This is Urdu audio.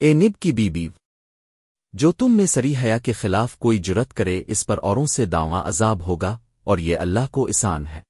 اے نب کی بی بیو، جو تم میں سری حیا کے خلاف کوئی جرت کرے اس پر اوروں سے داواں عذاب ہوگا اور یہ اللہ کو اسان ہے۔